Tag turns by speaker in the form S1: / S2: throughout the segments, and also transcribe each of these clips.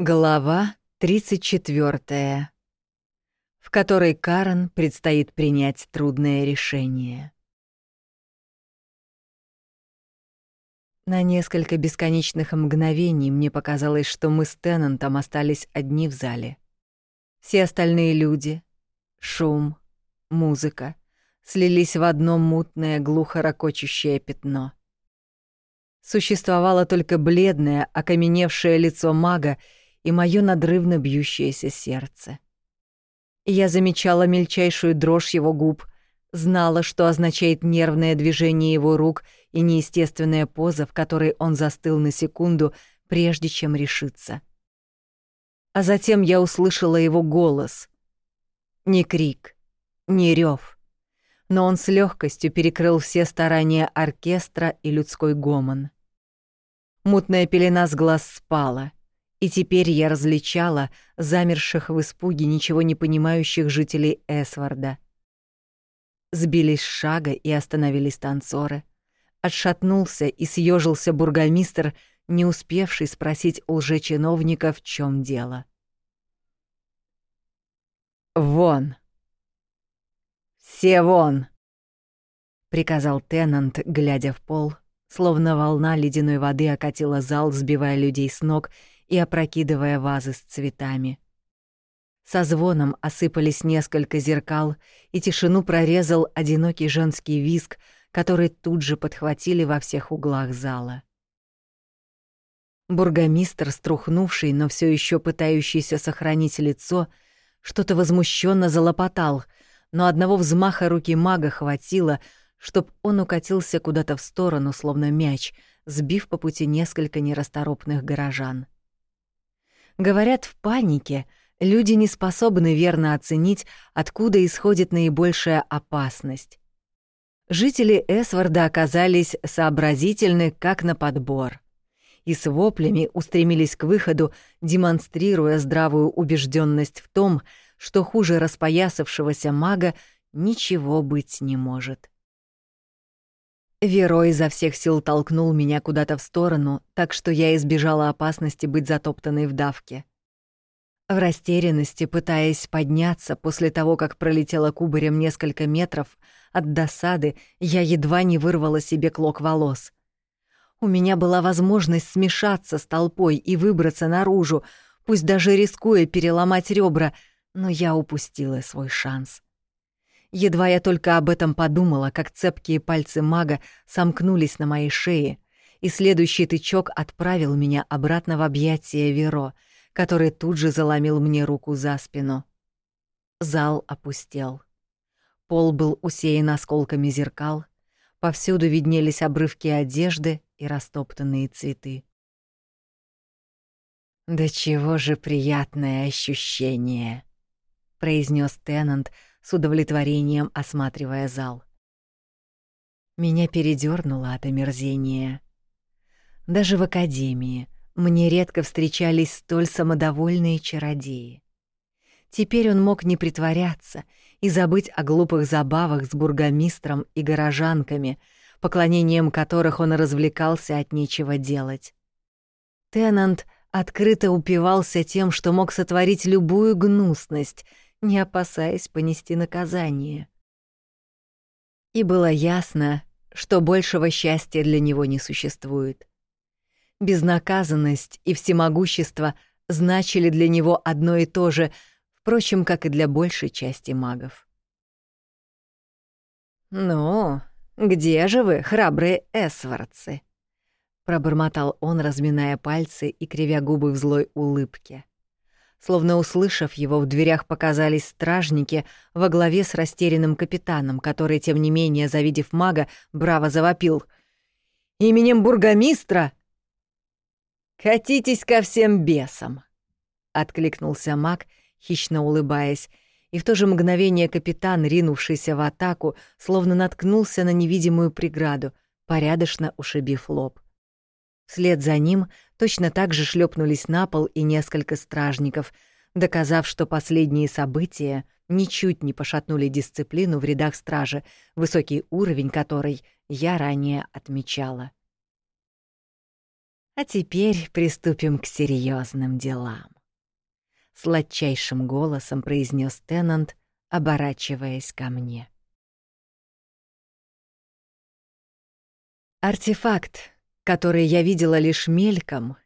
S1: Глава 34, в которой Карен предстоит принять трудное решение. На несколько бесконечных мгновений мне показалось, что мы с Теннантом остались одни в зале. Все остальные люди, шум, музыка слились в одно мутное, глухо ракочущее пятно. Существовало только бледное, окаменевшее лицо мага и моё надрывно бьющееся сердце. Я замечала мельчайшую дрожь его губ, знала, что означает нервное движение его рук и неестественная поза, в которой он застыл на секунду, прежде чем решиться. А затем я услышала его голос. Не крик, не рев, но он с легкостью перекрыл все старания оркестра и людской гомон. Мутная пелена с глаз спала — и теперь я различала замерших в испуге ничего не понимающих жителей Эсварда. Сбились шага и остановились танцоры. Отшатнулся и съежился бургомистр, не успевший спросить у лжечиновника, в чем дело. «Вон! Все вон!» — приказал Теннант, глядя в пол, словно волна ледяной воды окатила зал, сбивая людей с ног — и опрокидывая вазы с цветами. Со звоном осыпались несколько зеркал, и тишину прорезал одинокий женский визг, который тут же подхватили во всех углах зала. Бургомистр, струхнувший, но все еще пытающийся сохранить лицо, что-то возмущенно залопотал, но одного взмаха руки мага хватило, чтоб он укатился куда-то в сторону, словно мяч, сбив по пути несколько нерасторопных горожан. Говорят, в панике люди не способны верно оценить, откуда исходит наибольшая опасность. Жители Эсварда оказались сообразительны как на подбор и с воплями устремились к выходу, демонстрируя здравую убежденность в том, что хуже распоясавшегося мага ничего быть не может. Веро изо всех сил толкнул меня куда-то в сторону, так что я избежала опасности быть затоптанной в давке. В растерянности, пытаясь подняться после того, как пролетела кубарем несколько метров, от досады я едва не вырвала себе клок волос. У меня была возможность смешаться с толпой и выбраться наружу, пусть даже рискуя переломать ребра, но я упустила свой шанс. Едва я только об этом подумала, как цепкие пальцы мага сомкнулись на моей шее, и следующий тычок отправил меня обратно в объятия Веро, который тут же заломил мне руку за спину. Зал опустел. Пол был усеян осколками зеркал, повсюду виднелись обрывки одежды и растоптанные цветы. «Да чего же приятное ощущение!» — произнес Теннант, с удовлетворением осматривая зал. Меня передёрнуло от омерзения. Даже в академии мне редко встречались столь самодовольные чародеи. Теперь он мог не притворяться и забыть о глупых забавах с бургомистром и горожанками, поклонением которых он развлекался от нечего делать. Теннант открыто упивался тем, что мог сотворить любую гнусность — не опасаясь понести наказание. И было ясно, что большего счастья для него не существует. Безнаказанность и всемогущество значили для него одно и то же, впрочем, как и для большей части магов. «Ну, где же вы, храбрые эсвардцы?» — пробормотал он, разминая пальцы и кривя губы в злой улыбке. Словно услышав его, в дверях показались стражники во главе с растерянным капитаном, который, тем не менее, завидев мага, браво завопил. «Именем бургомистра!» «Катитесь ко всем бесам!» — откликнулся маг, хищно улыбаясь, и в то же мгновение капитан, ринувшийся в атаку, словно наткнулся на невидимую преграду, порядочно ушибив лоб. Вслед за ним точно так же шлепнулись на пол и несколько стражников, доказав, что последние события ничуть не пошатнули дисциплину в рядах стражи, высокий уровень которой я ранее отмечала. А теперь приступим к серьезным делам. Сладчайшим голосом произнес Теннант, оборачиваясь ко мне. Артефакт, который я видела лишь мельком,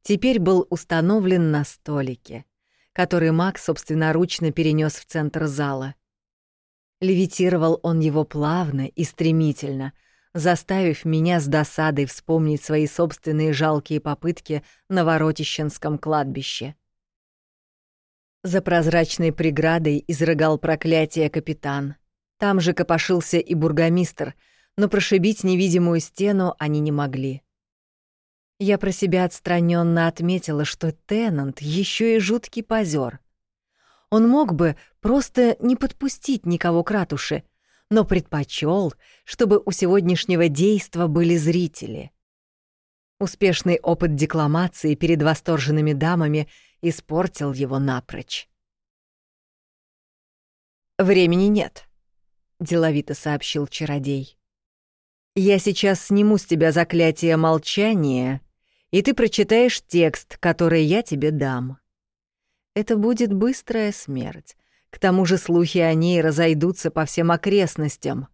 S1: теперь был установлен на столике, который маг собственноручно перенес в центр зала. Левитировал он его плавно и стремительно, заставив меня с досадой вспомнить свои собственные жалкие попытки на Воротищенском кладбище. За прозрачной преградой изрыгал проклятие капитан. Там же копошился и бургомистр, но прошибить невидимую стену они не могли. Я про себя отстраненно отметила, что Теннант еще и жуткий позер. Он мог бы просто не подпустить никого к ратуше, но предпочел, чтобы у сегодняшнего действа были зрители. Успешный опыт декламации перед восторженными дамами испортил его напрочь. «Времени нет», — деловито сообщил чародей. «Я сейчас сниму с тебя заклятие молчания, и ты прочитаешь текст, который я тебе дам. Это будет быстрая смерть. К тому же слухи о ней разойдутся по всем окрестностям.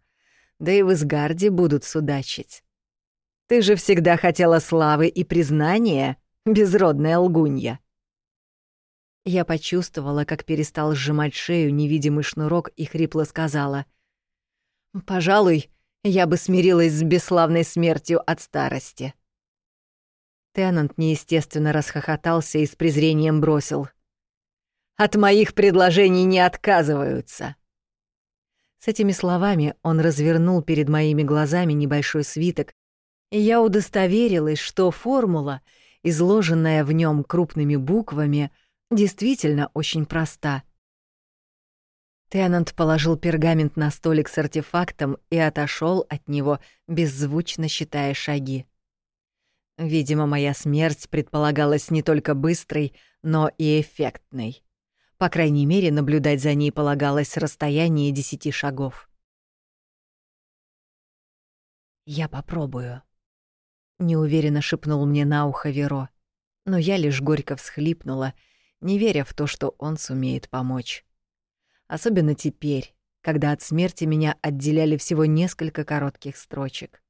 S1: Да и в Изгарде будут судачить. Ты же всегда хотела славы и признания, безродная лгунья. Я почувствовала, как перестал сжимать шею невидимый шнурок и хрипло сказала. «Пожалуй, я бы смирилась с бесславной смертью от старости». Теннант неестественно расхохотался и с презрением бросил. От моих предложений не отказываются». С этими словами он развернул перед моими глазами небольшой свиток, и я удостоверилась, что формула, изложенная в нем крупными буквами, действительно очень проста. Теннант положил пергамент на столик с артефактом и отошел от него, беззвучно считая шаги. Видимо, моя смерть предполагалась не только быстрой, но и эффектной. По крайней мере, наблюдать за ней полагалось с расстояния десяти шагов. «Я попробую», — неуверенно шепнул мне на ухо Веро, но я лишь горько всхлипнула, не веря в то, что он сумеет помочь. Особенно теперь, когда от смерти меня отделяли всего несколько коротких строчек.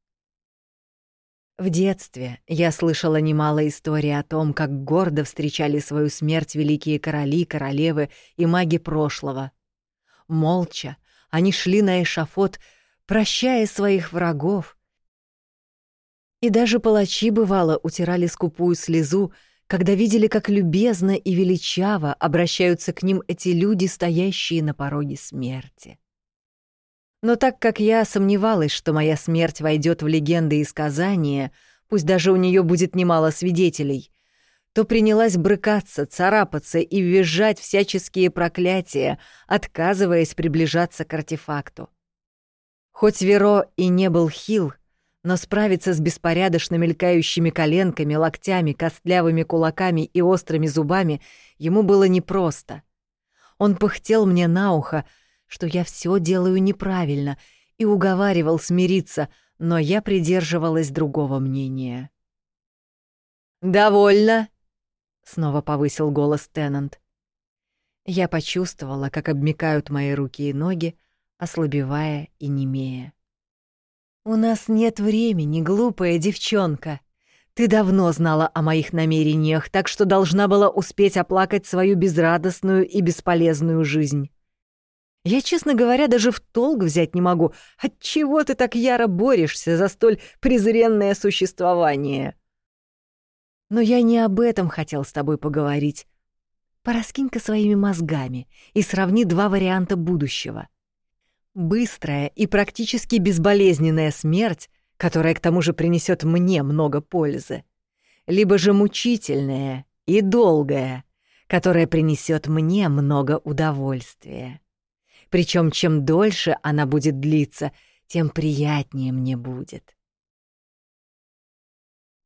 S1: В детстве я слышала немало историй о том, как гордо встречали свою смерть великие короли, королевы и маги прошлого. Молча они шли на эшафот, прощая своих врагов. И даже палачи, бывало, утирали скупую слезу, когда видели, как любезно и величаво обращаются к ним эти люди, стоящие на пороге смерти. Но так как я сомневалась, что моя смерть войдет в легенды и сказания, пусть даже у нее будет немало свидетелей, то принялась брыкаться, царапаться и визжать всяческие проклятия, отказываясь приближаться к артефакту. Хоть Веро и не был хил, но справиться с беспорядочно мелькающими коленками, локтями, костлявыми кулаками и острыми зубами ему было непросто. Он пыхтел мне на ухо, что я все делаю неправильно, и уговаривал смириться, но я придерживалась другого мнения. «Довольно!» — снова повысил голос Теннант. Я почувствовала, как обмикают мои руки и ноги, ослабевая и немея. «У нас нет времени, глупая девчонка. Ты давно знала о моих намерениях, так что должна была успеть оплакать свою безрадостную и бесполезную жизнь. Я, честно говоря, даже в толк взять не могу. Отчего ты так яро борешься за столь презренное существование? Но я не об этом хотел с тобой поговорить. Пораскинь-ка своими мозгами и сравни два варианта будущего. Быстрая и практически безболезненная смерть, которая к тому же принесет мне много пользы, либо же мучительная и долгая, которая принесет мне много удовольствия. Причем чем дольше она будет длиться, тем приятнее мне будет.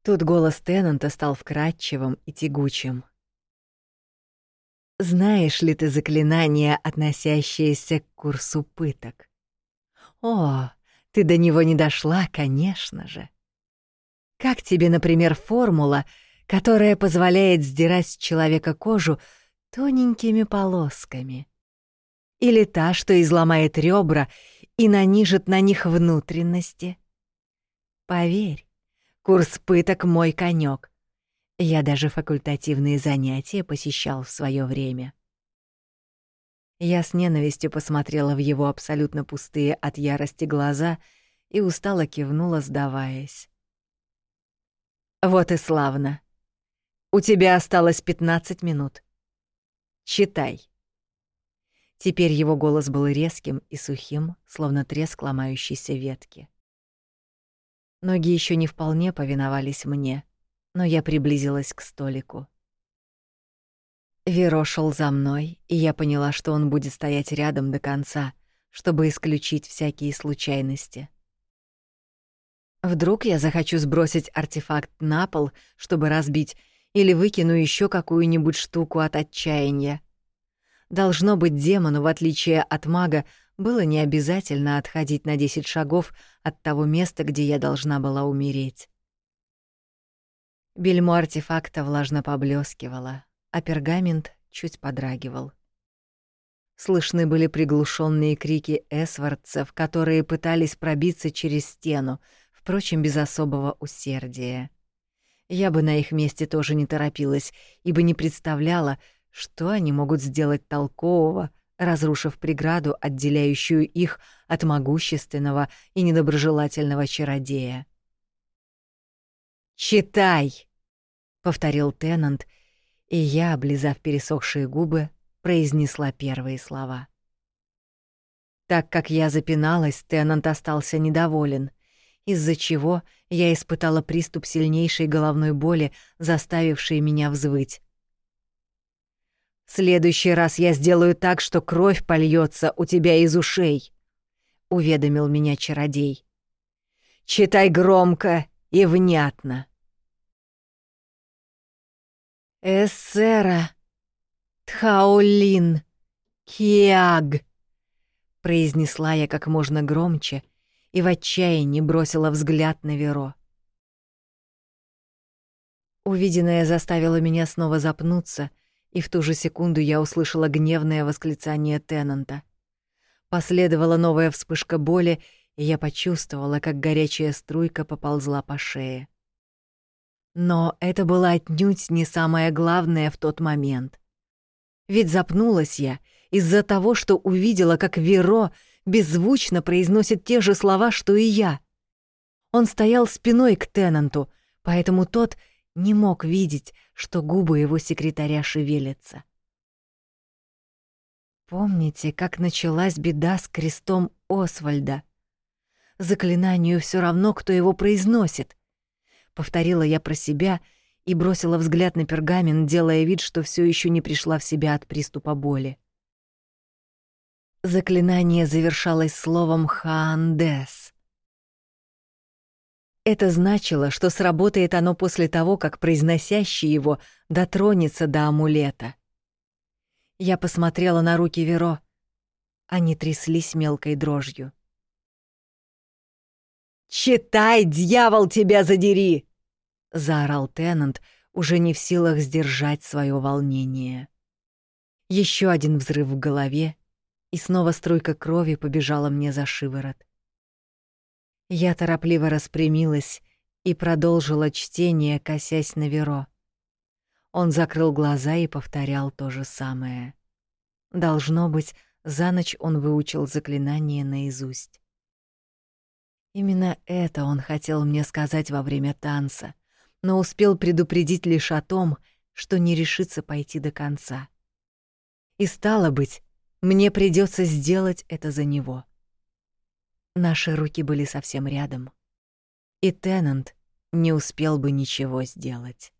S1: Тут голос Теннанта стал вкрадчивым и тягучим. «Знаешь ли ты заклинание, относящееся к курсу пыток?» «О, ты до него не дошла, конечно же!» Как тебе, например, формула, которая позволяет сдирать с человека кожу тоненькими полосками? Или та, что изломает ребра и нанижет на них внутренности? Поверь, курс пыток — мой конек. Я даже факультативные занятия посещал в свое время. Я с ненавистью посмотрела в его абсолютно пустые от ярости глаза и устало кивнула, сдаваясь. «Вот и славно. У тебя осталось 15 минут. Читай». Теперь его голос был резким и сухим, словно треск ломающейся ветки. Ноги еще не вполне повиновались мне, но я приблизилась к столику. Веро шел за мной, и я поняла, что он будет стоять рядом до конца, чтобы исключить всякие случайности. Вдруг я захочу сбросить артефакт на пол, чтобы разбить, или выкину еще какую-нибудь штуку от отчаяния. Должно быть, демону, в отличие от мага, было не обязательно отходить на 10 шагов от того места, где я должна была умереть. Бельмо артефакта влажно поблескивало, а пергамент чуть подрагивал. Слышны были приглушенные крики эсвардцев, которые пытались пробиться через стену, впрочем, без особого усердия. Я бы на их месте тоже не торопилась, ибо не представляла, что они могут сделать толкового, разрушив преграду, отделяющую их от могущественного и недоброжелательного чародея. «Читай!» — повторил Теннант — и я, облизав пересохшие губы, произнесла первые слова. Так как я запиналась, Теннант остался недоволен, из-за чего я испытала приступ сильнейшей головной боли, заставившей меня взвыть. «В следующий раз я сделаю так, что кровь польется у тебя из ушей», — уведомил меня чародей. «Читай громко и внятно». «Эссера! Тхаолин! Киаг!» произнесла я как можно громче и в отчаянии бросила взгляд на Веро. Увиденное заставило меня снова запнуться, и в ту же секунду я услышала гневное восклицание Теннанта. Последовала новая вспышка боли, и я почувствовала, как горячая струйка поползла по шее. Но это было отнюдь не самое главное в тот момент. Ведь запнулась я из-за того, что увидела, как Веро беззвучно произносит те же слова, что и я. Он стоял спиной к Теннанту, поэтому тот не мог видеть, что губы его секретаря шевелятся. Помните, как началась беда с крестом Освальда? Заклинанию все равно, кто его произносит — повторила я про себя и бросила взгляд на пергамент, делая вид, что все еще не пришла в себя от приступа боли. Заклинание завершалось словом «хаандес». Это значило, что сработает оно после того, как произносящий его дотронется до амулета. Я посмотрела на руки Веро. Они тряслись мелкой дрожью. «Читай, дьявол, тебя задери!» — заорал Теннант, уже не в силах сдержать свое волнение. Еще один взрыв в голове, и снова струйка крови побежала мне за шиворот. Я торопливо распрямилась и продолжила чтение, косясь на Веро. Он закрыл глаза и повторял то же самое. Должно быть, за ночь он выучил заклинание наизусть. Именно это он хотел мне сказать во время танца, но успел предупредить лишь о том, что не решится пойти до конца. И стало быть, мне придется сделать это за него. Наши руки были совсем рядом, и Теннант не успел бы ничего сделать.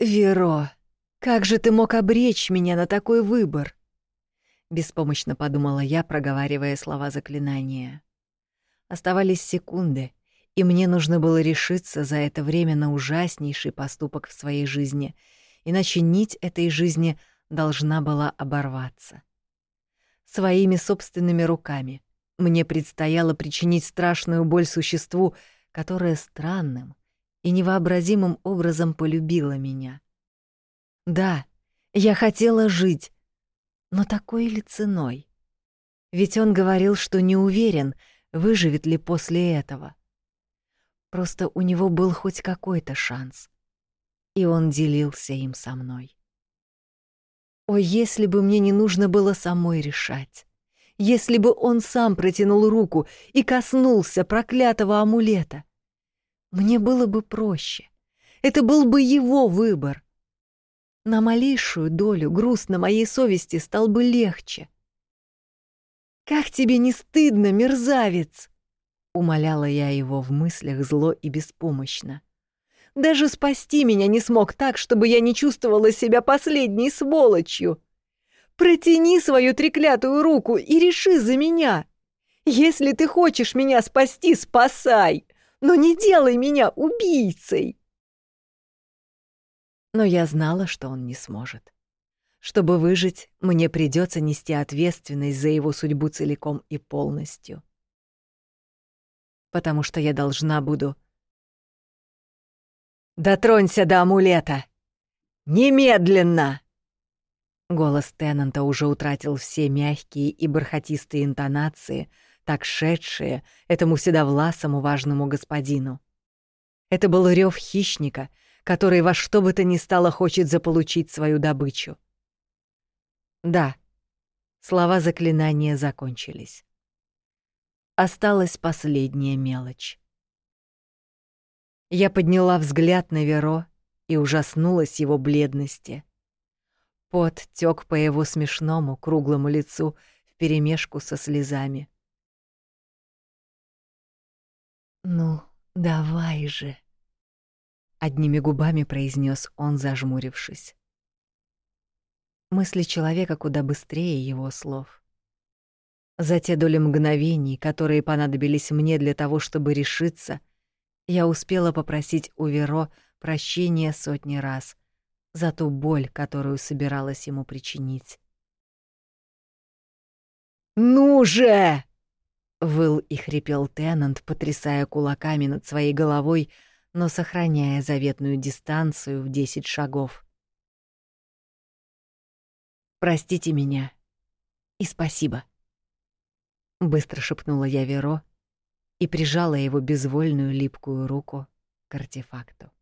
S1: «Веро, как же ты мог обречь меня на такой выбор?» Беспомощно подумала я, проговаривая слова заклинания. Оставались секунды, и мне нужно было решиться за это время на ужаснейший поступок в своей жизни, иначе нить этой жизни должна была оборваться. Своими собственными руками мне предстояло причинить страшную боль существу, которая странным и невообразимым образом полюбила меня. Да, я хотела жить, но такой ли ценой? Ведь он говорил, что не уверен, выживет ли после этого. Просто у него был хоть какой-то шанс, и он делился им со мной. О, если бы мне не нужно было самой решать! Если бы он сам протянул руку и коснулся проклятого амулета! Мне было бы проще. Это был бы его выбор. На малейшую долю груз на моей совести стал бы легче. «Как тебе не стыдно, мерзавец!» — умоляла я его в мыслях зло и беспомощно. «Даже спасти меня не смог так, чтобы я не чувствовала себя последней сволочью. Протяни свою треклятую руку и реши за меня. Если ты хочешь меня спасти, спасай, но не делай меня убийцей!» Но я знала, что он не сможет. Чтобы выжить, мне придется нести ответственность за его судьбу целиком и полностью. Потому что я должна буду... «Дотронься до амулета! Немедленно!» Голос Теннанта уже утратил все мягкие и бархатистые интонации, так шедшие этому седовласому важному господину. Это был рев хищника, который во что бы то ни стало хочет заполучить свою добычу. Да, слова заклинания закончились. Осталась последняя мелочь. Я подняла взгляд на Веро и ужаснулась его бледности. Пот тёк по его смешному круглому лицу вперемешку со слезами. «Ну, давай же!» — одними губами произнес он, зажмурившись. Мысли человека куда быстрее его слов. За те доли мгновений, которые понадобились мне для того, чтобы решиться, я успела попросить у Веро прощения сотни раз за ту боль, которую собиралась ему причинить. «Ну же!» — выл и хрипел Теннант, потрясая кулаками над своей головой, но сохраняя заветную дистанцию в десять шагов. Простите меня. И спасибо. Быстро шепнула я Веро и прижала его безвольную липкую руку к артефакту.